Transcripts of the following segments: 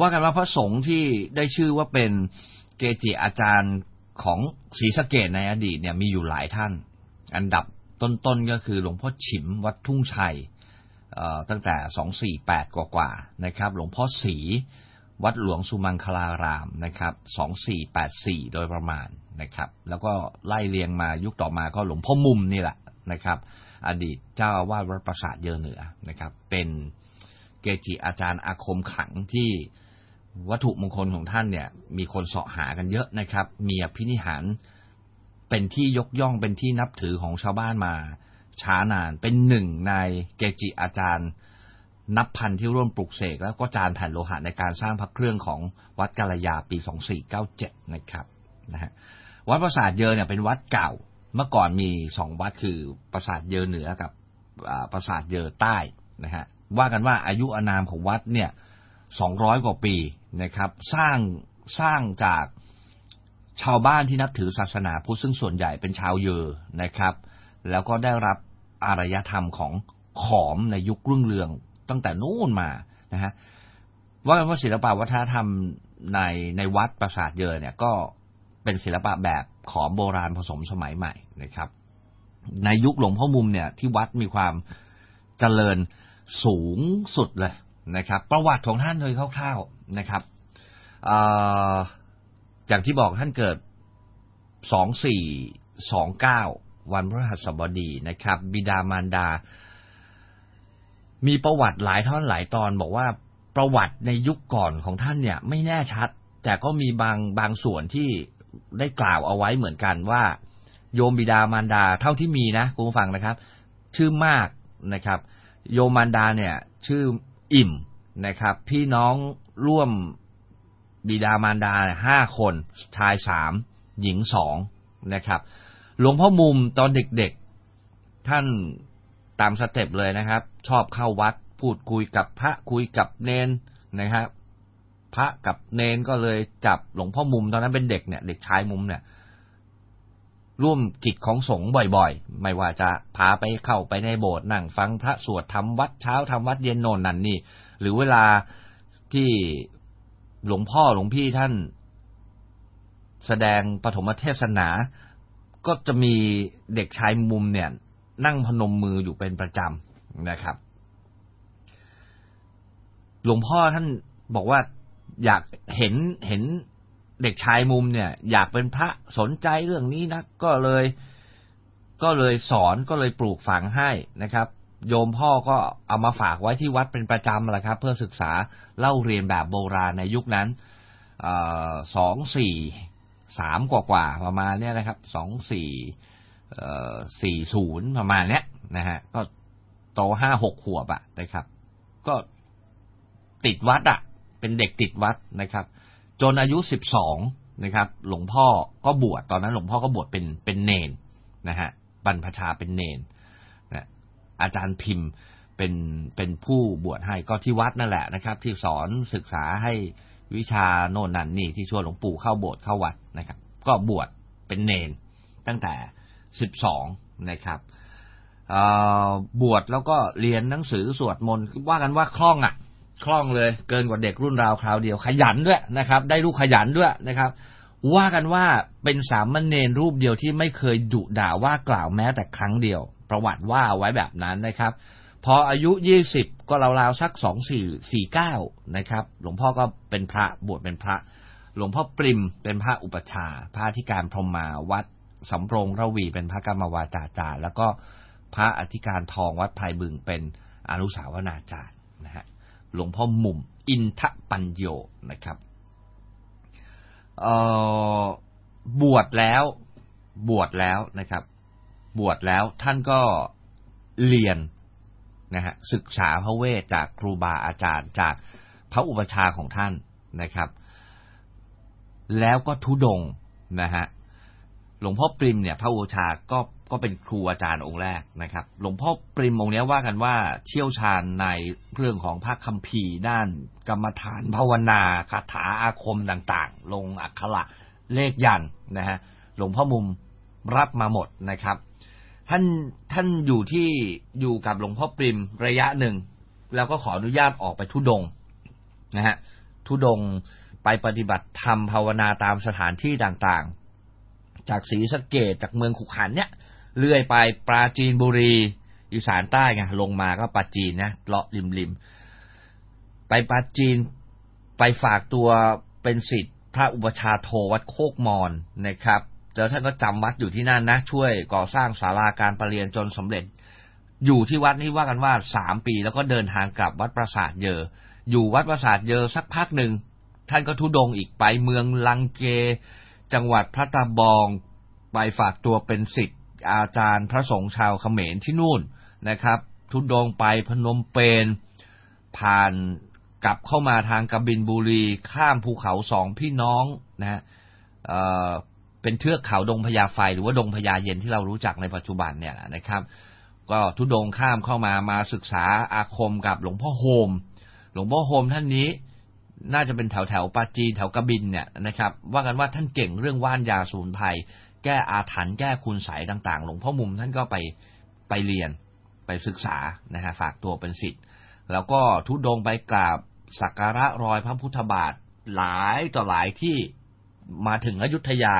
ว่ากันว่าพระสงฆ์ที่ได้ชื่อว่าเป็นเกจิอาจารย์ของศรีสะเกดในอดีตเนี่ยมีอยู่หลายท่าน อันดับต้นๆก็คือหลวงพ่อฉิมวัดทุ่งชัยตั้งแต่248กว่าๆนะครับ หลวงพ่อศรีวัดหลวงสุมังคลารามนะครับ2484โดยประมาณนะครับ แล้วก็ไล่เรียงมายุคต่อมาก็หลวงพ่อมุมนี่แหละนะครับ อดีตเจ้าอาวาสวัดประสาทเยอเหนือนะครับ เป็นเกจิอาจารย์อาคมขังที่ วัตถุมงคลของท่านเนี่ย มีคนเสาะหากันเยอะนะครับ มีอภินิหารเป็นที่ยกย่องเป็นที่นับถือของชาวบ้านมาช้านาน เป็นหนึ่งในเกจิอาจารย์ นับพันที่ร่วมปลุกเสกแล้วก็จานแผ่นโลหะในการสร้างพระเครื่องของวัดกาลยาปี 2497 นะครับนะฮะวัดปราสาทเยอเนี่ยเป็นวัดเก่าเมื่อก่อนมีสองวัดคือปราสาทเยอเหนือกับปราสาทเยอใต้นะฮะว่ากันว่าอายุอานามของวัดเนี่ย สองร้อยกว่าปีนะครับ สร้างสร้างจากชาวบ้านที่นับถือศาสนาพุทธซึ่งส่วนใหญ่เป็นชาวเยอนะครับ แล้วก็ได้รับอารยธรรมของขอมในยุครุ่งเรืองตั้งแต่นู้นมานะฮะว่ากันว่าศิลปะวัฒนธรรมในในวัดปราสาทเยอเนี่ยก็เป็นศิลปะแบบขอมโบราณผสมสมัยใหม่นะครับ ในยุคหลวงพ่อมุมเนี่ยที่วัดมีความเจริญสูงสุดเลย นะครับ ประวัติของท่านโดยคร่าวๆนะครับอย่างที่บอกท่านเกิดสองสี่สองเก้าวันพฤหัสบดีนะครับ บิดามารดา มีประวัติหลายท่อนหลายตอนบอกว่าประวัติในยุคก่อนของท่านเนี่ย ไม่แน่ชัด แต่ก็มีบางบางส่วนที่ได้กล่าวเอาไว้เหมือนกันว่า โยมบิดามารดาเท่าที่มีนะคุณผู้ฟังนะครับ ชื่อมากนะครับ โยมมารดาเนี่ย ชื่อ อิ่มนะครับ พี่น้องร่วมบิดามารดาห้าคน ชายสามหญิงสองนะครับหลวงพ่อมุมตอนเด็กๆ ท่านตามสเต็ปเลยนะครับ ชอบเข้าวัดพูดคุยกับพระคุยกับเนนนะครับพระกับเนนก็เลยจับหลวงพ่อมุมตอนนั้นเป็นเด็กเนี่ย เด็กชายมุมเนี่ย ร่วมกิจของสงฆ์บ่อยๆ ไม่ว่าจะพาไปเข้าไปในโบสถ์นั่งฟังพระสวดทำวัดเช้าทำวัดเย็นโน่นนั่นนี่ หรือเวลาที่หลวงพ่อหลวงพี่ท่านแสดงปฐมเทศนา ก็จะมีเด็กชายมุมเนี่ย นั่งพนมมืออยู่เป็นประจำนะครับ หลวงพ่อท่านบอกว่าอยากเห็นเห็น เด็กชายมุมเนี่ย อยากเป็นพระสนใจเรื่องนี้นะก็เลย ก็เลยสอนก็เลยปลูกฝังให้นะครับ โยมพ่อก็เอามาฝากไว้ที่วัดเป็นประจำแหละครับ เพื่อศึกษาเล่าเรียนแบบโบราณในยุคนั้นสองสี่สามกว่ากว่าประมาณเนี้ยนะครับสองสี่สี่ศูนย์ประมาณเนี้ยนะฮะก็โตห้าหกขวบอะนะครับ ก็ติดวัดอะเป็นเด็กติดวัดนะครับ จนอายุสิบสองนะครับ หลวงพ่อก็บวชตอนนั้นหลวงพ่อก็บวชเป็นเป็นเนนนะฮะบรรพชาเป็นเนนอาจารย์พิมพ์เป็นเป็นผู้บวชให้ก็ที่วัดนั่นแหละนะครับ ที่สอนศึกษาให้วิชาโน่นนั่นนี่ที่ชวนหลวงปู่เข้าโบสถ์เข้าวัดนะครับ ก็บวชเป็นเนนตั้งแต่สิบสองนะครับบวชแล้วก็เรียนหนังสือสวดมนต์ว่ากันว่าคล่องอะ คล่องเลย เกินกว่าเด็กรุ่นราวคราวเดียวขยันด้วยนะครับ ได้ลูกขยันด้วยนะครับ ว่ากันว่าเป็นสามเณรรูปเดียวที่ไม่เคยดุด่าว่ากล่าวแม้แต่ครั้งเดียว ประวัติว่าไว้แบบนั้นนะครับ พออายุยี่สิบก็ราวๆสักสองสี่สี่เก้านะครับ หลวงพ่อก็เป็นพระบวชเป็นพระ หลวงพ่อปริมเป็นพระอุปชาพระธิการพรหมาวัดสำโรงระวีเป็นพระกรรมวาจาจารย์แล้วก็พระอธิการทองวัดไพรบึงเป็นอนุสาวนาจารย์ หลวงพ่อมุม อินทปัญโยนะครับบวชแล้วบวชแล้วนะครับ บวชแล้วท่านก็เรียนนะฮะศึกษาพระเวทจากครูบาอาจารย์จากพระอุปชาของท่านนะครับ แล้วก็ทุดงนะฮะหลวงพ่อปริมเนี่ย พระอุปชาก็ ก็เป็นครูอาจารย์องค์แรกนะครับ หลวงพ่อปริมองค์นี้ว่ากันว่าเชี่ยวชาญในเรื่องของพระคัมภีร์ด้านกรรมฐานภาวนาคาถาอาคมต่างๆ ลงอักขระเลขยันนะฮะหลวงพ่อมุมรับมาหมดนะครับ ท่านท่านอยู่ที่อยู่กับหลวงพ่อปริมระยะหนึ่ง แล้วก็ขออนุญาตออกไปทุดงนะฮะททุดงไปปฏิบัติธรรมภาวนาตามสถานที่ต่างๆ จากศรีสะเกดจากเมืองขุขันเนี่ย เลื่อยไปปราจีนบุรีอีสานใต้ไงลงมาก็ปราจีนนะเลาะริมริมไปปราจีนไปฝากตัวเป็นสิทธิ์พระอุปชาโทวัดโคกมอนนะครับแล้วท่านก็จำวัดอยู่ที่นั่นนะ ช่วยก่อสร้างศาลาการประเรียนจนสำเร็จ อยู่ที่วัดนี้ว่ากันว่าสามปีแล้วก็เดินทางกลับวัดปราสาทเยอ อยู่วัดปราสาทเยอสักพักหนึ่ง ท่านก็ทุดงอีกไปเมืองลังเก จังหวัดพระตาบอง ไปฝากตัวเป็นสิทธิ์ อาจารย์พระสงฆ์ชาวเขมรที่นู่นนะครับ ทุดงไปพนมเปญผ่านกลับเข้ามาทางกบินบุรีข้ามภูเขาสองพี่น้องนะฮะเเป็นเทือกเขาดงพญาไฟหรือว่าดงพญาเย็นที่เรารู้จักในปัจจุบันเนี่ยนะครับ ก็ทุดงข้ามเข้ามามาศึกษาอาคมกับหลวงพ่อโฮม หลวงพ่อโฮมท่านนี้น่าจะเป็นแถวแถวปาจีนแถวกบินเนี่ยนะครับ ว่ากันว่าท่านเก่งเรื่องว่านยาสูนไพร แก้อาถรรพ์แก้คุณใสต่างๆ หลวงพ่อมุมท่านก็ไปไปเรียนไปศึกษานะฮะฝากตัวเป็นศิษย์แล้วก็ทุดงไปกราบสักการะรอยพระพุทธบาทหลายต่อหลายที่มาถึงอยุธยา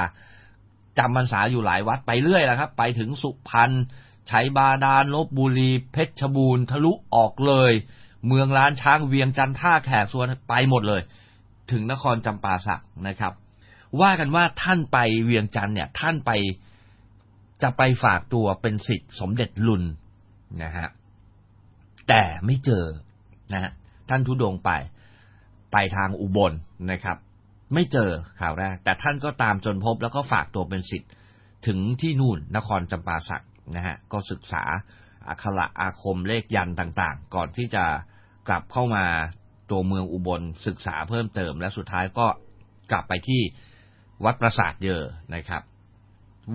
จำพรรษาอยู่หลายวัดไปเรื่อยแล้วครับ ไปถึงสุพรรณชัยบาดาลลบบุรี เพชรบูรณ์ทะลุออกเลย เมืองล้านช้างเวียงจันท่าแขกส่วนไปหมดเลย ถึงนครจำปาสักนะครับ ว่ากันว่าท่านไปเวียงจันทร์เนี่ย ท่านไปจะไปฝากตัวเป็นสิทธิ์สมเด็จลุนนะฮะแต่ไม่เจอนะฮะท่านทุดงไปไปทางอุบลนะครับ ไม่เจอข่าวแรกแต่ท่านก็ตามจนพบแล้วก็ฝากตัวเป็นสิทธิ์ถึงที่นู่นนครจำปาสักนะฮะก็ศึกษาอักขระอาคมเลขยันต่างๆ ก่อนที่จะกลับเข้ามาตัวเมืองอุบลศึกษาเพิ่มเติมและสุดท้ายก็กลับไปที่ วัดประสาทเยอนะครับ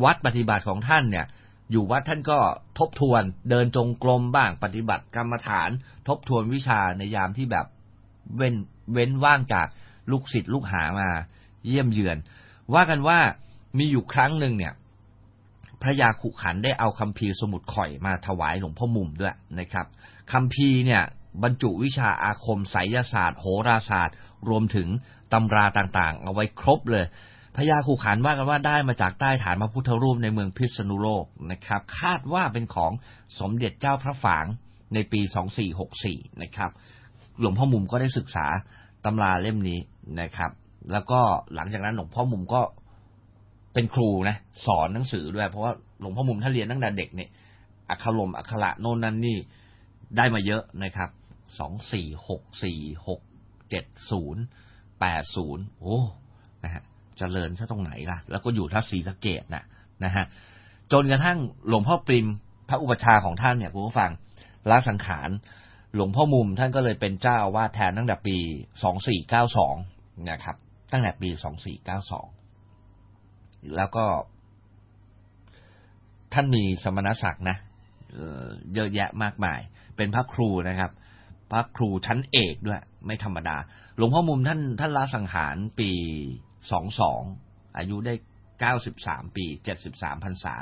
วัดปฏิบัติของท่านเนี่ย อยู่วัดท่านก็ทบทวนเดินจงกรมบ้างปฏิบัติกรรมฐาน ทบทวนวิชาในยามที่แบบเว้นเว้นว่างจากลูกศิษย์ลูกหามาเยี่ยมเยือน ว่ากันว่ามีอยู่ครั้งหนึ่งเนี่ย พระยาขุขันได้เอาคัมภีสมุดข่อยมาถวายหลวงพ่อมุมด้วยนะครับคัมภีเนี่ยบรรจุวิชาอาคมไสยศาสตร์ โหราศาสตร์ รวมถึงตำราต่างๆ เอาไว้ครบเลย พญาคูขันว่ากันว่าได้มาจากใต้ฐานพระพุทธรูปในเมืองพิษณุโลกนะครับ คาดว่าเป็นของสมเด็จเจ้าพระฝางในปี 2464 นะครับ หลวงพ่อมุมก็ได้ศึกษาตำราเล่มนี้นะครับ แล้วก็หลังจากนั้นหลวงพ่อมุมก็เป็นครูนะสอนหนังสือด้วย เพราะว่าหลวงพ่อมุมท่านเรียนตั้งแต่เด็กเนี่ยอักขรมอักขระโน่นนั่นนี่ได้มาเยอะนะครับสองสี่หกสี่หกเจ็ดศูนย์แปดศูนย์โอ้นะฮะ เจริญซะตรงไหนล่ะ แล้วก็อยู่ทัศสีสะเกดนะนะฮะจนกระทั่งหลวงพ่อปริมพระอุปชาของท่านเนี่ยคุณผู้ฟังละสังขารหลวงพ่อมุมท่านก็เลยเป็นเจ้าวาดแทนตั้งแต่ปีสองสี่เก้าสองนะครับ ตั้งแต่ปีสองสี่เก้าสองแล้วก็ท่านมีสมณศักดิ์นะเยอะแยะมากมาย เป็นพระครูนะครับ พระครูชั้นเอกด้วย ไม่ธรรมดา หลวงพ่อมุมท่านท่านละสังขารปี สองสองอายุได้เก้าสิบสามปีเจ็ดสิบสามพรรษา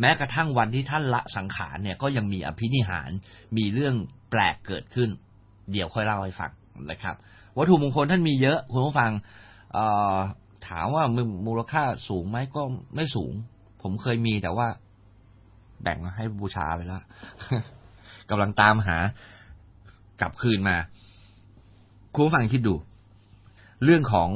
แม้กระทั่งวันที่ท่านละสังขารเนี่ยก็ยังมีอภินิหาร มีเรื่องแปลกเกิดขึ้น เดี๋ยวค่อยเล่าให้ฟังนะครับ วัตถุมงคลท่านมีเยอะคุณผู้ฟังถามว่ามูลค่าสูงไหมก็ไม่สูง ผมเคยมีแต่ว่า แบ่งให้บูชาไปแล้วกำลังตามหากลับคืนมา คุณผู้ฟังคิดดู เรื่องของ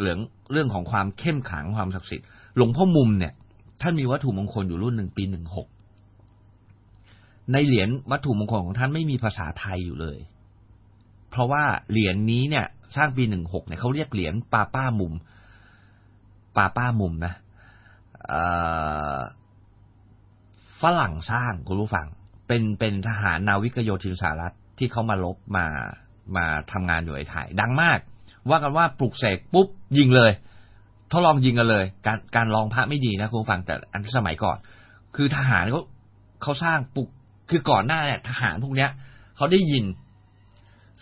เรื่องเรื่องของความเข้มขังความศักดิ์สิทธิ์หลวงพ่อมุมเนี่ย ท่านมีวัตถุมงคลอยู่รุ่นหนึ่งปีหนึ่งหกในเหรียญวัตถุมงคลของท่านไม่มีภาษาไทยอยู่เลย เพราะว่าเหรียญนี้เนี่ย สร้างปีหนึ่งหกเนี่ยเขาเรียกเหรียญปาป้ามุมปาป้ามุมนะฝรั่งสร้างคุณผู้ฟัง เป็นเป็นทหารนาวิกโยธินสหรัฐที่เขามาลบมามาทำงานอยู่ในไทยดังมาก ว่ากันว่าปลุกเสกปุ๊บยิงเลยทดลองยิงกันเลย การการลองพระไม่ดีนะคุณฟังแต่อันสมัยก่อน คือทหารเขาเขาสร้างปลุกคือก่อนหน้าเนี่ยทหารพวกเนี้ยเขาได้ยิน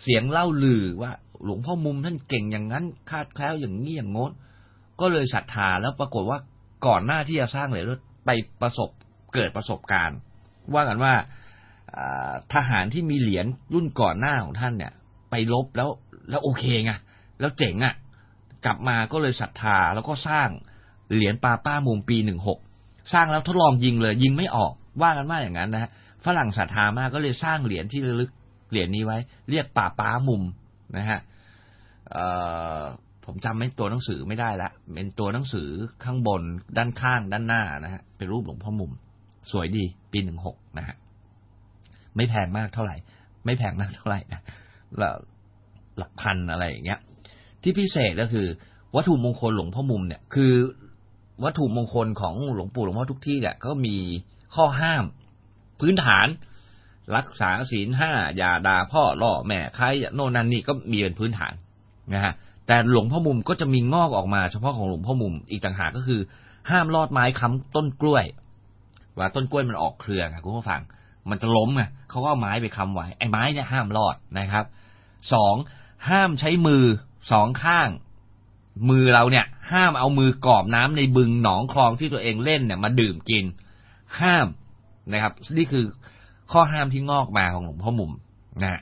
เสียงเล่าลือว่าหลวงพ่อมุมท่านเก่งอย่างนั้น คาดแคล้วอย่างนี้อย่างโน้น ก็เลยศรัทธาแล้วปรากฏว่าก่อนหน้าที่จะสร้างเลยไปประสบเกิดประสบการณ์ ว่ากันว่าทหารที่มีเหรียญรุ่นก่อนหน้าของท่านเนี่ย ไปลบแล้วแล้วโอเคไง แล้วเจ๋งอะ่ะ กลับมาก็เลยศรัทธาแล้วก็สร้างเหรียญปาป้ามุมปีหนึ่งหกสร้างแล้วทดลองยิงเลย ยิงไม่ออก ว่ากันว่าอย่างนั้นนะฮะฝรั่งศรัทธามากก็เลยสร้างเหรียญที่ระลึกเหรียญนี้ไว้ เรียกป่าป้ามุมนะฮะผมจำไม่ตัวหนังสือไม่ได้ละเป็นตัวหนังสือข้างบนด้านข้างด้านหน้านะฮะเป็นรูปหลวงพ่อมุม สวยดีปีหนึ่งหกนะฮะไม่แพงมากเท่าไหร่ ไม่แพงมากเท่าไหร่นะหลักพันอะไรอย่างเงี้ย ที่พิเศษก็คือ วัตถุมงคลหลวงพ่อมุมเนี่ย คือวัตถุมงคลของหลวงปู่หลวงพ่อทุกที่เนี่ยก็มีข้อห้าม พื้นฐาน รักษาศีลห้าอย่าด่าพ่อล่อแม่ใครโน่นนั่นนี่ก็มีเป็นพื้นฐานนะฮะแต่หลวงพ่อมุมก็จะมีงอกออกมาเฉพาะของหลวงพ่อมุมอีกต่างหากก็คือ ห้ามลอดไม้ค้ำต้นกล้วย ว่าต้นกล้วยมันออกเครือครับคุณผู้ฟัง มันจะล้มไงเขาก็เอาไม้ไปค้ำไว้ไอ้ไม้เนี่ยห้ามลอดนะครับสองห้ามใช้มือ สองข้าง มือเราเนี่ย ห้ามเอามือกอบน้ำในบึงหนองคลองที่ตัวเองเล่นเนี่ยมาดื่มกิน ห้ามนะครับ นี่คือข้อห้ามที่งอกมาของหลวงพ่อมุมนะ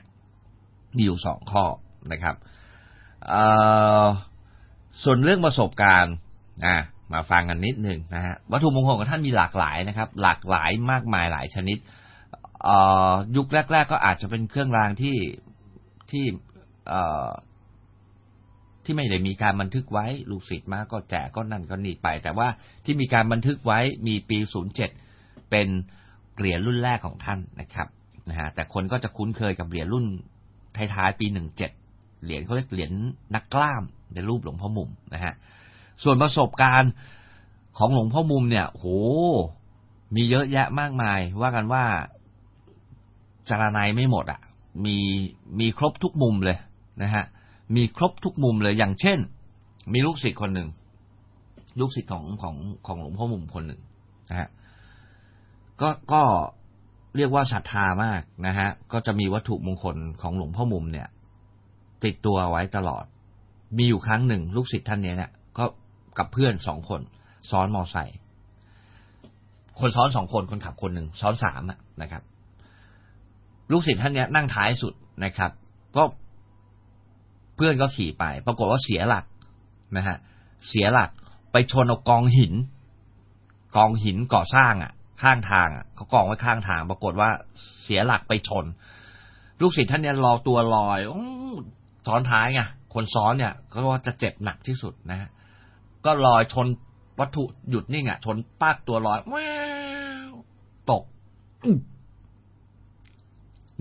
มีอยู่สองข้อนะครับส่วนเรื่องประสบการณ์อ่ามาฟังกันนิดหนึ่งนะฮะวัตถุมงคลของท่านมีหลากหลายนะครับ หลากหลายมากมายหลายชนิดยุคแรก ๆ ก็อาจจะเป็นเครื่องรางที่ที่ ที่ไม่ได้มีการบันทึกไว้ ลูกศิษย์มาก็แจกก็นั่นก็นี่ไป แต่ว่าที่มีการบันทึกไว้มีปีศูนย์เจ็ดเป็นเหรียญรุ่นแรกของท่านนะครับนะฮะแต่คนก็จะคุ้นเคยกับเหรียญรุ่นท้ายๆปีหนึ่งเจ็ดเหรียญเขาเรียกเหรียญนักกล้ามในรูปหลวงพ่อมุมนะฮะส่วนประสบการณ์ของหลวงพ่อมุมเนี่ยโหมีเยอะแยะมากมาย ว่ากันว่าจารนายไม่หมดอะ มีมีครบทุกมุมเลยนะฮะ มีครบทุกมุมเลยอย่างเช่น มีลูกศิษย์คนหนึ่ง ลูกศิษย์ของของของหลวงพ่อมุมคนหนึ่งนะฮะก็ก็เรียกว่าศรัทธามากนะฮะ ก็จะมีวัตถุมงคลของหลวงพ่อมุมเนี่ย ติดตัวไว้ตลอด มีอยู่ครั้งหนึ่ง ลูกศิษย์ท่านเนี้เนี่ยก็กับเพื่อนสองคนซ้อนมอไซค์คนซ้อนสองคนคนขับคนหนึ่งซ้อนสามนะครับ ลูกศิษย์ท่านเนี้นั่งท้ายสุดนะครับ ก็ เพื่อนก็ขี่ไป ปรากฏว่าเสียหลักนะฮะ เสียหลักไปชนเอากองหิน กองหินก่อสร้างอะ ข้างทางอะเขากองไว้ข้างทาง ปรากฏว่าเสียหลักไปชน ลูกศิษย์ท่านนี้รอตัวลอยซ้อนท้ายไงคนซ้อนเนี่ยก็ว่าจะเจ็บหนักที่สุดนะฮะก็ลอยชนวัตถุหยุดนิ่งอะ ชนปากตัวลอยว้าวตก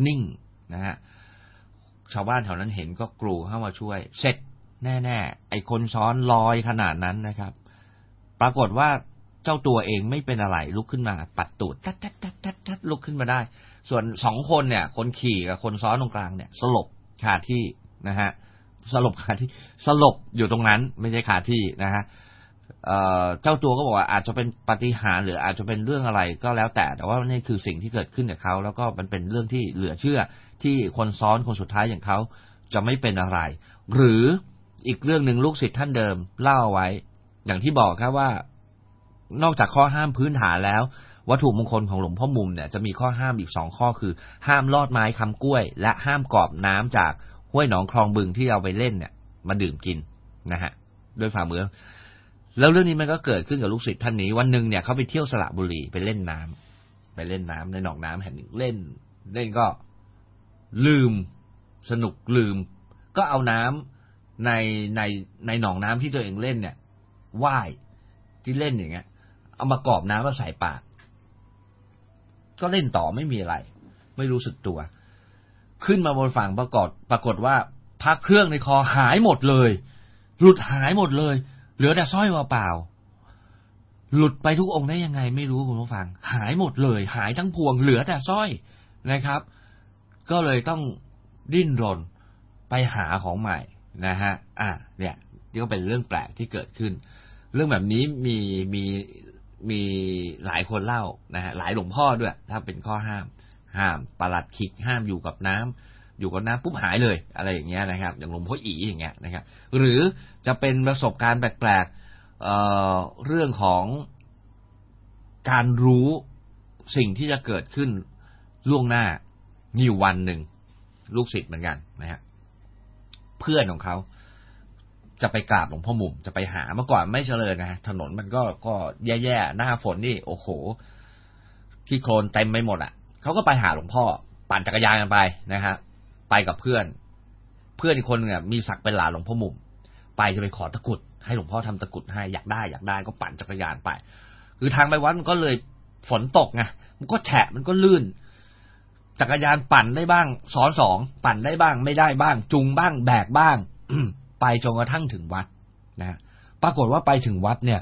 นิ่งนะฮะ ชาวบ้านแถวนั้นเห็นก็กรูเข้ามาช่วย เสร็จแน่ๆไอ้คนซ้อนลอยขนาดนั้นนะครับ ปรากฏว่าเจ้าตัวเองไม่เป็นอะไรลุกขึ้นมา ปัดตูดทัดทัดทัดทัดทัดลุกขึ้นมาได้ ส่วนสองคนเนี่ย คนขี่กับคนซ้อนตรงกลางเนี่ย สลบคาที่นะฮะสลบคาที่สลบอยู่ตรงนั้นไม่ใช่คาที่นะฮะ เจ้าตัวก็บอกว่าอาจจะเป็นปฏิหารหรืออาจจะเป็นเรื่องอะไรก็แล้วแต่ แต่ว่านี่คือสิ่งที่เกิดขึ้นกับเขาแล้วก็มันเป็นเรื่องที่เหลือเชื่อที่คนซ้อนคนสุดท้ายอย่างเขาจะไม่เป็นอะไร หรืออีกเรื่องหนึ่งลูกศิษย์ท่านเดิมเล่าไว้ อย่างที่บอกครับว่า นอกจากข้อห้ามพื้นฐานแล้ว วัตถุมงคลของหลวงพ่อมุมเนี่ยจะมีข้อห้ามอีกสองข้อคือ ห้ามลอดไม้คำกล้วย และห้ามกอบน้ำจากห้วยหนองคลองบึงที่เราไปเล่นเนี่ย มาดื่มกินนะฮะด้วยฝ่ามือ แล้วเรื่องนี้มันก็เกิดขึ้นกับลูกศิษย์ท่านนี้ วันหนึ่งเนี่ยเขาไปเที่ยวสระบุรีไปเล่นน้ำไปเล่นน้ำในหนองน้ำแห่งหนึ่งเล่น เล่นก็ลืมสนุกลืม ก็เอาน้ำในในในหนองน้ำที่ตัวเองเล่นเนี่ยว่ายที่เล่นอย่างเงี้ย เอามากรอบน้ำมาใส่ปาก ก็เล่นต่อไม่มีอะไร ไม่รู้สึกตัว ขึ้นมาบนฝั่งปรากฏปรากฏว่าพักเครื่องในคอหายหมดเลย หลุดหายหมดเลย เหลือแต่สร้อยเปล่าหลุดไปทุกองค์ได้ยังไงไม่รู้คุณผู้ฟัง หายหมดเลย หายทั้งพวงเหลือแต่สร้อยนะครับ ก็เลยต้องดิ้นรนไปหาของใหม่นะฮะ อะเนี่ยนี่ก็เป็นเรื่องแปลกที่เกิดขึ้น เรื่องแบบนี้มีมีมีหลายคนเล่านะฮะหลายหลวงพ่อด้วย ถ้าเป็นข้อห้าม ห้ามประหลัดขิกห้ามอยู่กับน้ำ อยู่กับน้ำปุ๊บหายเลยอะไรอย่างเงี้ยนะครับ อย่างหลวงพ่ออีอย่างเงี้ยนะครับ หรือจะเป็นประสบการณ์แปลกๆเเรื่องของการรู้สิ่งที่จะเกิดขึ้นล่วงหน้านี่วันหนึ่งลูกศิษย์เหมือนกันนะฮะเพื่อนของเขาจะไปกราบหลวงพ่อมุมจะไปหาเมื่อก่อนไม่เจริญนะถนนมันก็ก็แย่ๆหน้าฝนนี่โอ้โหขี้โคลนเต็มไปหมดอะเขาก็ไปหาหลวงพ่อ ปั่นจักรยานกันไปนะฮะ ไปกับเพื่อน เพื่อนอีกคนเนี่ยมีศักดิ์เป็นหลานหลวงพ่อมุม ไปจะไปขอตะกุด ให้หลวงพ่อทำตะกุดให้อยากได้อยากได้ก็ปั่นจักรยานไป คือทางไปวัดมันก็เลยฝนตกไงมันก็แฉะมันก็ลื่น จักรยานปั่นได้บ้างสอนสองปั่นได้บ้าง ไม่ได้บ้าง จุงบ้างแบกบ้างไปจนกระทั่งถึงวัดนะปรากฏว่าไปถึงวัดเนี่ย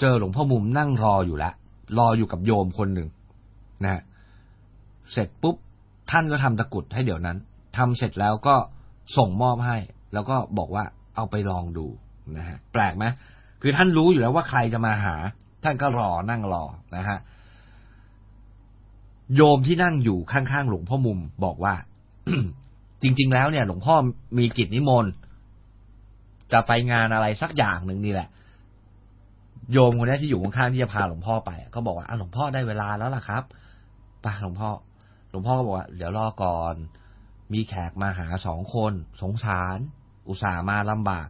เจอหลวงพ่อมุมนั่งรออยู่แล้วรออยู่กับโยมคนหนึ่งนะเสร็จปุ๊บ ท่านก็ทำตะกุดให้เดี๋ยวนั้นทำเสร็จแล้วก็ส่งมอบให้ แล้วก็บอกว่าเอาไปลองดูนะฮะแปลกไหมคือท่านรู้อยู่แล้วว่าใครจะมาหา ท่านก็รอนั่งรอนะฮะโยมที่นั่งอยู่ข้างๆหลวงพ่อมุมบอกว่า จริง ๆ แล้วเนี่ย หลวงพ่อมีกิจนิมนต์จะไปงานอะไรสักอย่างหนึ่งนี่แหละ โยมคนนี้ที่อยู่ข้างๆที่จะพาหลวงพ่อไปก็บอกว่าหลวงพ่อได้เวลาแล้วล่ะครับไปหลวงพ่อ หลวงพ่อก็บอกว่า เดี๋ยวรอก่อน มีแขกมาหาสองคน สงสาร อุตส่าห์มาลำบาก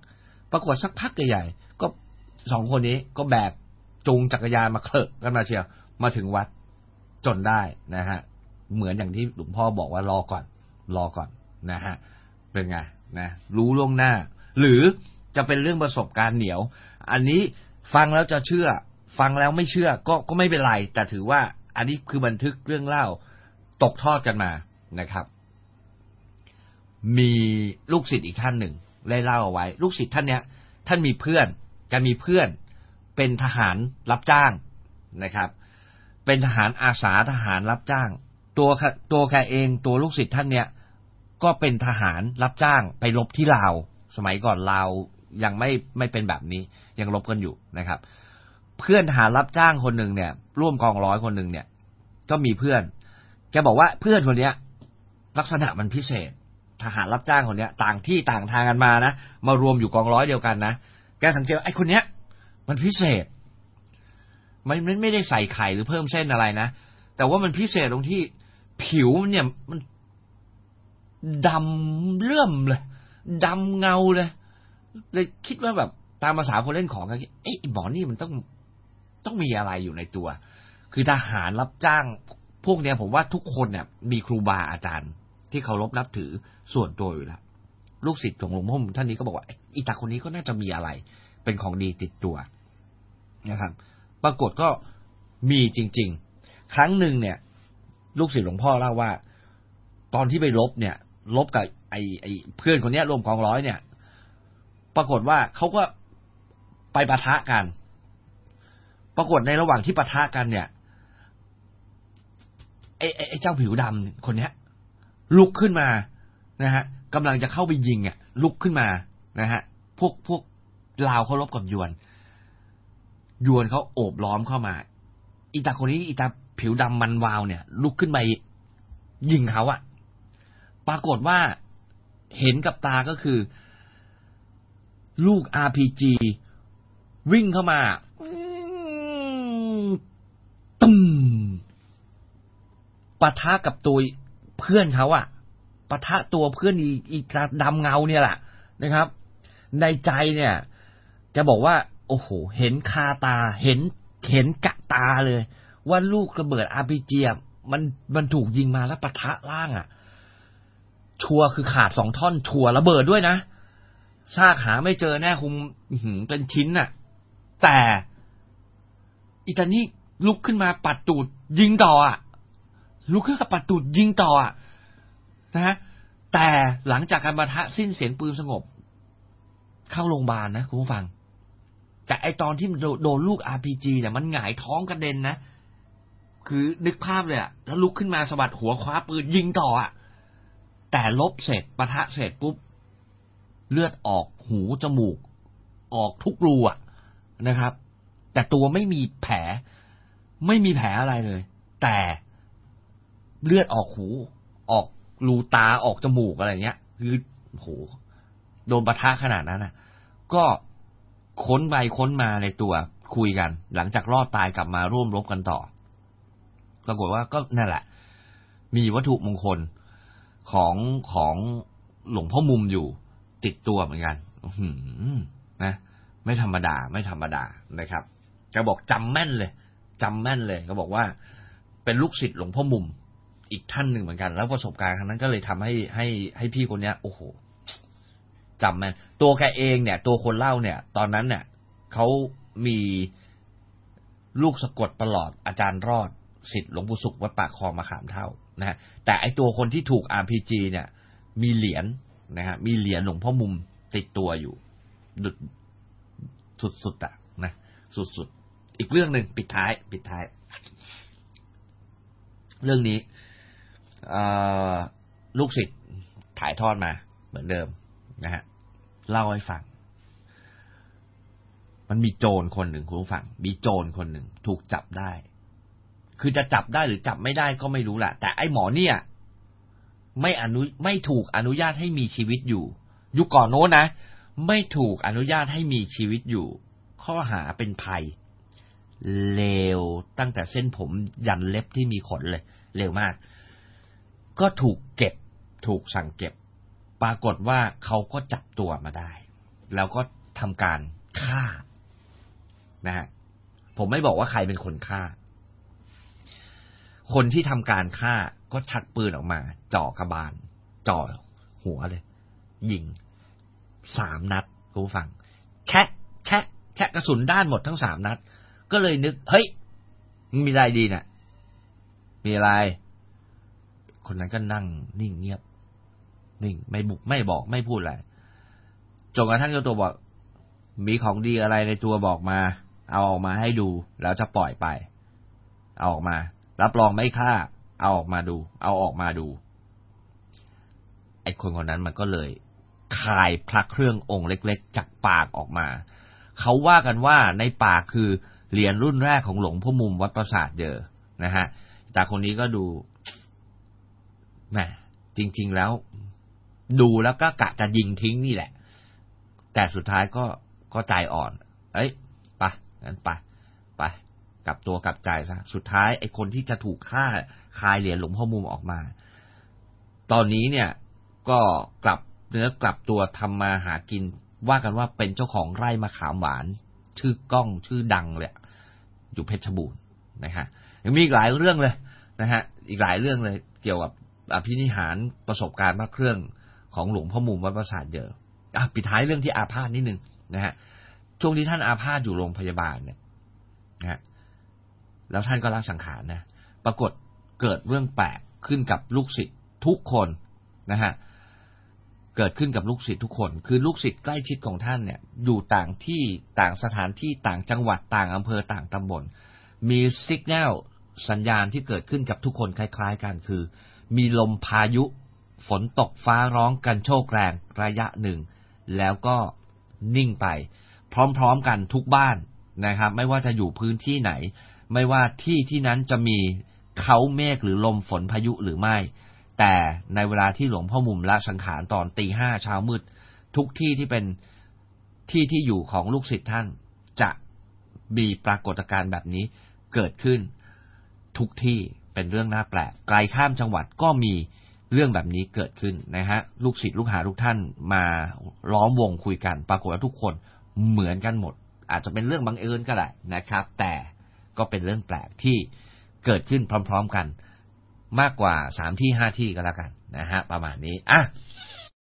ปรากฏสักพักใหญ่ๆก็สองคนนี้ก็แบกจูงจักรยานมาเคลอะกันมาเชียวมาถึงวัดจนได้นะฮะ เหมือนอย่างที่หลวงพ่อบอกว่ารอก่อน รอก่อนนะฮะเป็นไงนะรู้ล่วงหน้า หรือจะเป็นเรื่องประสบการณ์เหนียว อันนี้ฟังแล้วจะเชื่อ ฟังแล้วไม่เชื่อ ก็ก็ไม่เป็นไร แต่ถือว่าอันนี้คือบันทึกเรื่องเล่า ตกทอดกันมานะครับ มีลูกศิษย์อีกท่านหนึ่งได้เล่าเอาไว้ ลูกศิษย์ท่านเนี้ย ท่านมีเพื่อนแกมีเพื่อน เป็นทหารรับจ้างนะครับ เป็นทหารอาสาทหารรับจ้าง ตัวตัวแกเองตัวลูกศิษย์ท่านเนี้ยก็เป็นทหารรับจ้างไปรบที่ลาว สมัยก่อนลาวยังไม่ไม่เป็นแบบนี้ ยังรบกันอยู่นะครับ เพื่อนทหารรับจ้างคนหนึ่งเนี่ย ร่วมกองร้อยคนหนึ่งเนี่ย ก็มีเพื่อน แกบอกว่าเพื่อนคนเนี้ย ลักษณะมันพิเศษ ทหารรับจ้างคนเนี้ย ต่างที่ต่างทางกันมานะมารวมอยู่กองร้อยเดียวกันนะแกสังเกตไอ้คนเนี้ย มันพิเศษ มันไม่ได้ใส่ไข่หรือเพิ่มเส้นอะไรนะแต่ว่ามันพิเศษตรงที่ผิวเนี่ยมันดำเลื่อมเลยดำเงาเลยเลยคิดว่าแบบตามภาษาคนเล่นของก็เอ้หมอนี่มันต้องต้องมีอะไรอยู่ในตัว คือทหารรับจ้าง พวกเนี้ยผมว่าทุกคนเนี่ยมีครูบาอาจารย์ ที่เคารพนับถือส่วนตัวอยู่แล้วลูกศิษย์ของหลวงพ่อท่านนี้ก็บอกว่าอีตาคนนี้ก็น่าจะมีอะไร เป็นของดีติดตัวนะครับปรากฏก็มีจริง ๆ ครั้งหนึ่งเนี่ย ลูกศิษย์หลวงพ่อเล่าว่า ตอนที่ไปลบเนี่ย ลบกับไอ้ไอ้เพื่อนคนนี้รวมกองร้อยเนี่ย ปรากฏว่าเขาก็ไปปะทะกัน ปรากฏในระหว่างที่ปะทะกันเนี่ย ไอ้ไอ้เจ้าผิวดำคนเนี้ย ลุกขึ้นมานะฮะกำลังจะเข้าไปยิงอะ ลุกขึ้นมานะฮะพวกพวกลาวเขารบกับยวน ยวนเขาโอบล้อมเข้ามา อีตาคนนี้อีตาผิวดำมันวาวเนี่ย ลุกขึ้นไปยิงเขาอะปรากฏว่าเห็นกับตาก็คือ ลูก RPG วิ่งเข้ามาตึ้ม ปะทะกับตัวเพื่อนเขาอะปะทะตัวเพื่อนอีอีกดำเงาเนี่ยแหละนะครับ ในใจเนี่ย จะบอกว่า โอ้โห เห็นคาตาเห็นเห็นกะตาเลย ว่าลูกระเบิดอาร์พีจีมันมันถูกยิงมาแล้วปะทะล่างอะ ชัวคือขาดสองท่อน ชัวระเบิดด้วยนะซากหาไม่เจอแน่คงเป็นชิ้นน่ะ แต่อิตานี่ลุกขึ้นมาปัดตูดยิงต่ออะ ลุกขึ้นมาปัดตูดยิงต่ออะนะฮะแต่หลังจากการประทะสิ้นเสียงปืนสงบ เข้าโรงพยาบาลนะคุณผู้ฟัง แต่ไอตอนที่โดนลูกอาร์พีจีเนี่ยมันหงายท้องกระเด็นนะ คือนึกภาพเลยอะแล้วลุกขึ้นมาสะบัดหัวคว้าปืนยิงต่ออะแต่ลบเสร็จปะทะเสร็จปุ๊บ เลือดออกหูจมูก ออกทุกรูอะนะครับ แต่ตัวไม่มีแผล ไม่มีแผลอะไรเลย แต่ เลือดออกหู ออกรูตาออกจมูกอะไรเงี้ย คือโหโดนปะทะขนาดนั้นนะก็ค้นไปค้นมาในตัวคุยกัน หลังจากรอดตายกลับมาร่วมรบกันต่อ ปรากฏว่าก็นั่นแหละ มีวัตถุมงคลของของหลวงพ่อมุมอยู่ ติดตัวเหมือนกันหืมนะ ไม่ธรรมดา ไม่ธรรมดานะครับแกบอกจำแม่นเลยจำแม่นเลยเขาบอกว่า เป็นลูกศิษย์หลวงพ่อมุม อีกท่านหนึ่งเหมือนกัน แล้วประสบการณ์ครั้งนั้นก็เลยทำให้ให้ให้พี่คนเนี้ย โอ้โหจำแม่นตัวแกเองเนี่ย ตัวคนเล่าเนี่ย ตอนนั้นเนี่ยเขามีลูกสะกดตลอดอาจารย์รอดสิทธิ์หลวงปู่สุขวัดปากคลองมาขามเท่านะฮะแต่ไอตัวคนที่ถูก RPG เนี่ย มีเหรียญนะฮะมีเหรียญหลวงพ่อมุมติดตัวอยู่ดุดสุดๆอะนะสุดๆอีกเรื่องหนึ่งปิดท้าย ปิดท้าย เรื่องนี้ ลูกศิษย์ถ่ายทอดมาเหมือนเดิมนะฮะเล่าให้ฟัง มันมีโจรคนหนึ่งคุณผู้ฟัง มีโจรคนหนึ่งถูกจับได้ คือจะจับได้หรือจับไม่ได้ก็ไม่รู้แหละแต่ไอ้หมอเนี่ย ไม่อนุไม่ถูกอนุญาตให้มีชีวิตอยู่ยุคก่อนโน้นนะไม่ถูกอนุญาตให้มีชีวิตอยู่ ข้อหาเป็นภัยเลวตั้งแต่เส้นผมยันเล็บที่มีขนเลยเร็วมาก ก็ถูกเก็บถูกสั่งเก็บ ปรากฏว่าเขาก็จับตัวมาได้ แล้วก็ทำการฆ่านะฮะผมไม่บอกว่าใครเป็นคนฆ่า คนที่ทำการฆ่าก็ชักปืนออกมาจ่อกระบาลจ่อหัวเลย ยิงสามนัดกูฟัง แค่แค่แค่กระสุนด้านหมดทั้งสามนัด ก็เลยนึก เฮ้ย มีอะไรดีเนะ่ยมีอะไร คนนั้นก็นั่งนิ่งเงียบ นิ่งไม่บุกไม่บอกไม่พูดอะไรจนกระทั่งเจ้าตัวบอก มีของดีอะไรในตัวบอกมา เอาออกมาให้ดู แล้วจะปล่อยไป เอาออกมา รับรองไม่ฆ่า เอาออกมาดู เอาออกมาดูไอ้คนคนนั้นมันก็เลยคายพระเครื่ององค์เล็ก ๆ จากปากออกมา เขาว่ากันว่าในปากคือเหรียญรุ่นแรกของหลวงพ่อมุมวัดประสาทเยอนะฮะ แต่คนนี้ก็ดู แหมจริง ๆแล้ว ดูแล้วก็กะจะยิงทิ้งนี่แหละ แต่สุดท้ายก็ก็ใจอ่อน เอ้ยไปงั้นไปไปกลับตัวกลับใจซะสุดท้ายไอ้คนที่จะถูกฆ่าคายเหรียญหลวงพ่อมุมออกมา ตอนนี้เนี่ยก็กลับเนื้อกลับตัวทำมาหากิน ว่ากันว่าเป็นเจ้าของไร่มะขามหวาน ชื่อกล้องชื่อดังเลยอยู่เพชรบูรณ์นะฮะยังมีอีกหลายเรื่องเลยนะฮะ อีกหลายเรื่องเลย เกี่ยวกับ อภินิหารประสบการณ์พระเครื่องของหลวงพ่อมุมวัดประสาทเยอะอะปิดท้ายเรื่องที่อาพาธนิดนึงนะฮะช่วงที่ท่านอาพาธอยู่โรงพยาบาลเนี่ยนะฮะแล้วท่านก็ละสังขารนะ ปรากฏเกิดเรื่องแปลกขึ้นกับลูกศิษย์ทุกคนนะฮะเกิดขึ้นกับลูกศิษย์ทุกคน คือลูกศิษย์ใกล้ชิดของท่านเนี่ย อยู่ต่างที่ต่างสถานที่ต่างจังหวัดต่างอำเภอต่างตำบล มีสัญญาณสัญญาณที่เกิดขึ้นกับทุกคนคล้าย ๆ กันคือ มีลมพายุ ฝนตกฟ้าร้องกันโชกแรงระยะหนึ่ง แล้วก็นิ่งไป พร้อมๆกันทุกบ้านนะครับ ไม่ว่าจะอยู่พื้นที่ไหน ไม่ว่าที่ที่นั้นจะมีเขาเมฆหรือลมฝนพายุหรือไม่ แต่ในเวลาที่หลวงพ่อมุมละสังขารตอนตีห้าเช้ามืด ทุกที่ที่เป็นที่ที่อยู่ของลูกศิษย์ท่าน จะมีปรากฏการณ์แบบนี้เกิดขึ้นทุกที่ เป็นเรื่องน่าแปลกไกลข้ามจังหวัดก็มีเรื่องแบบนี้เกิดขึ้นนะฮะลูกศิษย์ลูกหาทุกท่านมาล้อมวงคุยกัน ปรากฏว่าทุกคนเหมือนกันหมด อาจจะเป็นเรื่องบังเอิญก็ได้นะครับ แต่ก็เป็นเรื่องแปลกที่เกิดขึ้นพร้อม ๆกัน มากกว่าสามที่ห้าที่ก็แล้วกันนะฮะประมาณนี้อะ